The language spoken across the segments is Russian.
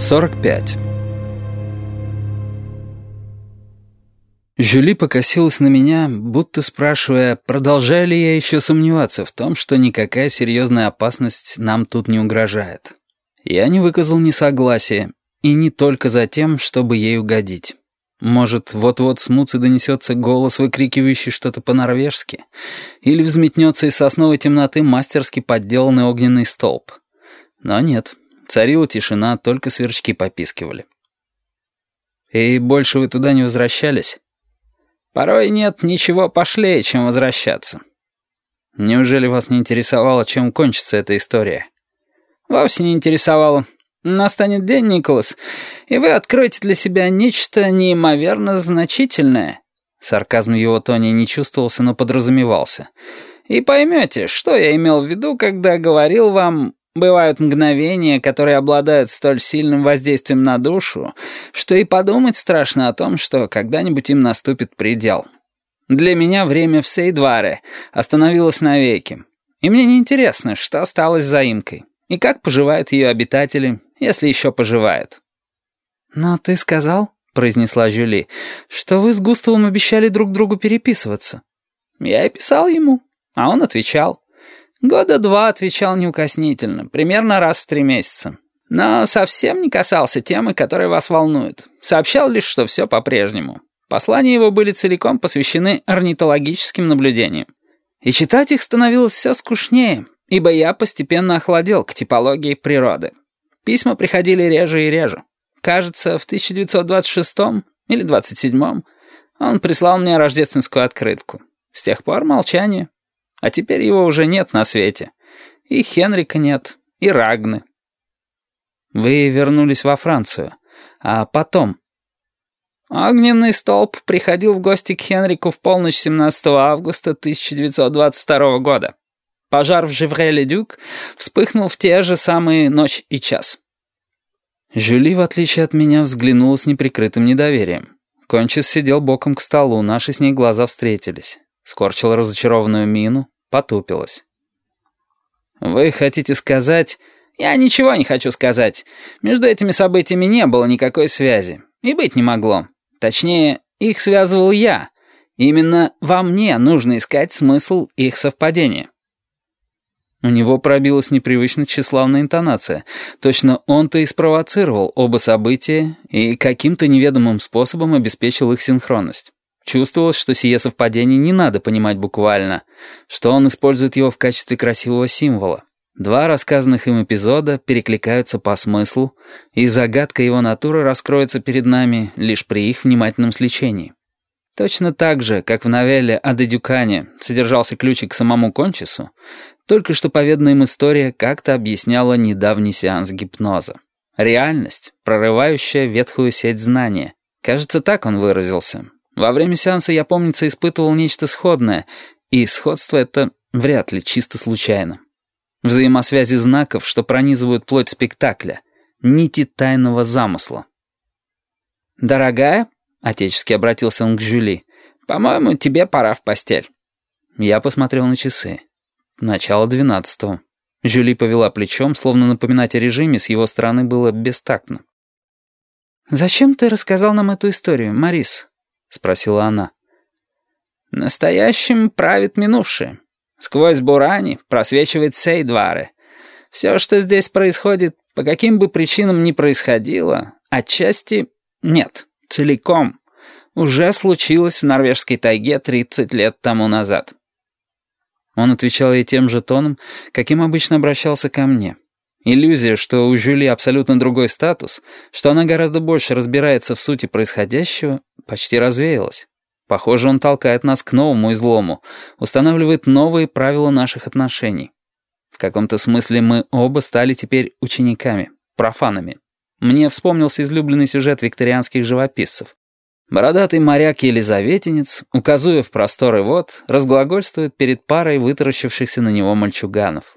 45 Жюли покосилась на меня, будто спрашивая, продолжаю ли я еще сомневаться в том, что никакая серьезная опасность нам тут не угрожает. Я не выказал несогласия, и не только за тем, чтобы ей угодить. Может, вот-вот с донесется голос, выкрикивающий что-то по-норвежски, или взметнется из сосновой темноты мастерски подделанный огненный столб. Но нет, царила тишина, только сверчки попискивали. «И больше вы туда не возвращались?» «Порой нет ничего пошлее, чем возвращаться». «Неужели вас не интересовало, чем кончится эта история?» «Вовсе не интересовало. Настанет день, Николас, и вы откроете для себя нечто неимоверно значительное». Сарказм его тони не чувствовался, но подразумевался. «И поймете, что я имел в виду, когда говорил вам, бывают мгновения, которые обладают столь сильным воздействием на душу, что и подумать страшно о том, что когда-нибудь им наступит предел. Для меня время в Сейдваре остановилось навеки, и мне не интересно, что осталось за имкой, и как поживают ее обитатели, если еще поживают. «Но ты сказал, — произнесла Жюли, — что вы с Густавом обещали друг другу переписываться». Я и писал ему, а он отвечал. Года два отвечал неукоснительно, примерно раз в три месяца. Но совсем не касался темы, которая вас волнует. Сообщал лишь, что все по-прежнему. Послания его были целиком посвящены орнитологическим наблюдениям. И читать их становилось все скучнее, ибо я постепенно охладел к типологии природы. Письма приходили реже и реже. Кажется, в 1926 или 27 он прислал мне рождественскую открытку. С тех пор молчание. А теперь его уже нет на свете. И Хенрика нет, и Рагны. Вы вернулись во Францию. А потом? Огненный столб приходил в гости к Хенрику в полночь 17 августа 1922 года. Пожар в Живреле-Дюк вспыхнул в те же самые ночь и час. Жюли, в отличие от меня, взглянула с неприкрытым недоверием. Кончис сидел боком к столу, наши с ней глаза встретились. Скорчила разочарованную мину, потупилась. «Вы хотите сказать...» «Я ничего не хочу сказать. Между этими событиями не было никакой связи. И быть не могло. Точнее, их связывал я. Именно во мне нужно искать смысл их совпадения». У него пробилась непривычно тщеславная интонация. Точно он-то и спровоцировал оба события и каким-то неведомым способом обеспечил их синхронность. Чувствовалось, что сие совпадение не надо понимать буквально, что он использует его в качестве красивого символа. Два рассказанных им эпизода перекликаются по смыслу, и загадка его натуры раскроется перед нами лишь при их внимательном сличении. Точно так же, как в новелле о Дедюкане содержался ключик к самому Кончису, только что поведанная им история как-то объясняла недавний сеанс гипноза. Реальность, прорывающая ветхую сеть знания. Кажется, так он выразился. Во время сеанса я, помнится, испытывал нечто сходное, и сходство это вряд ли чисто случайно. Взаимосвязи знаков, что пронизывают плоть спектакля, нити тайного замысла. «Дорогая», — отечески обратился он к Жюли, — «по-моему, тебе пора в постель». Я посмотрел на часы. Начало двенадцатого. Жюли повела плечом, словно напоминать о режиме с его стороны было бестактно. «Зачем ты рассказал нам эту историю, Марис?» — спросила она. «Настоящим правит минувшее. Сквозь бурани просвечивает Сейдваре. Все, что здесь происходит, по каким бы причинам ни происходило, отчасти нет, целиком, уже случилось в норвежской тайге 30 лет тому назад». Он отвечал ей тем же тоном, каким обычно обращался ко мне. Иллюзия, что у Жюли абсолютно другой статус, что она гораздо больше разбирается в сути происходящего, почти развеялась. Похоже, он толкает нас к новому и злому, устанавливает новые правила наших отношений. В каком-то смысле мы оба стали теперь учениками, профанами. Мне вспомнился излюбленный сюжет викторианских живописцев. Бородатый моряк Елизаветинец, указуя в просторы вод, разглагольствует перед парой вытаращившихся на него мальчуганов.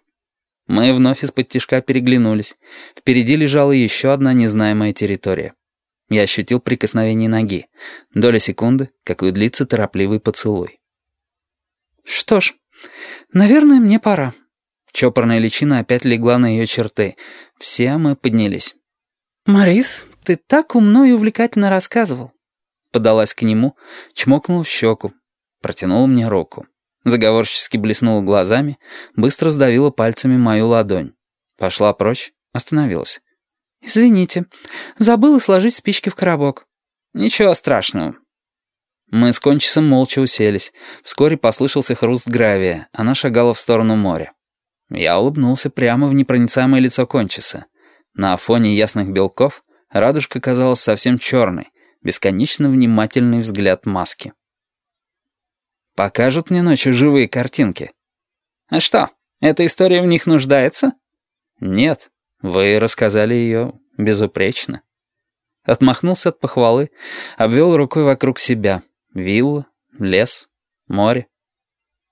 Мы вновь из-под тишка переглянулись. Впереди лежала еще одна незнаемая территория. Я ощутил прикосновение ноги. Доля секунды, какую длится торопливый поцелуй. «Что ж, наверное, мне пора». Чопорная личина опять легла на ее черты. Все мы поднялись. «Морис, ты так умно и увлекательно рассказывал». Подалась к нему, чмокнула в щеку, протянула мне руку. Заговорчески блеснула глазами, быстро сдавила пальцами мою ладонь. Пошла прочь, остановилась. «Извините, забыла сложить спички в коробок». «Ничего страшного». Мы с Кончисом молча уселись. Вскоре послышался хруст гравия, она шагала в сторону моря. Я улыбнулся прямо в непроницаемое лицо Кончиса. На фоне ясных белков радужка казалась совсем черной, бесконечно внимательный взгляд маски. «Покажут мне ночью живые картинки». «А что, эта история в них нуждается?» «Нет, вы рассказали ее безупречно». Отмахнулся от похвалы, обвел рукой вокруг себя. Вилла, лес, море.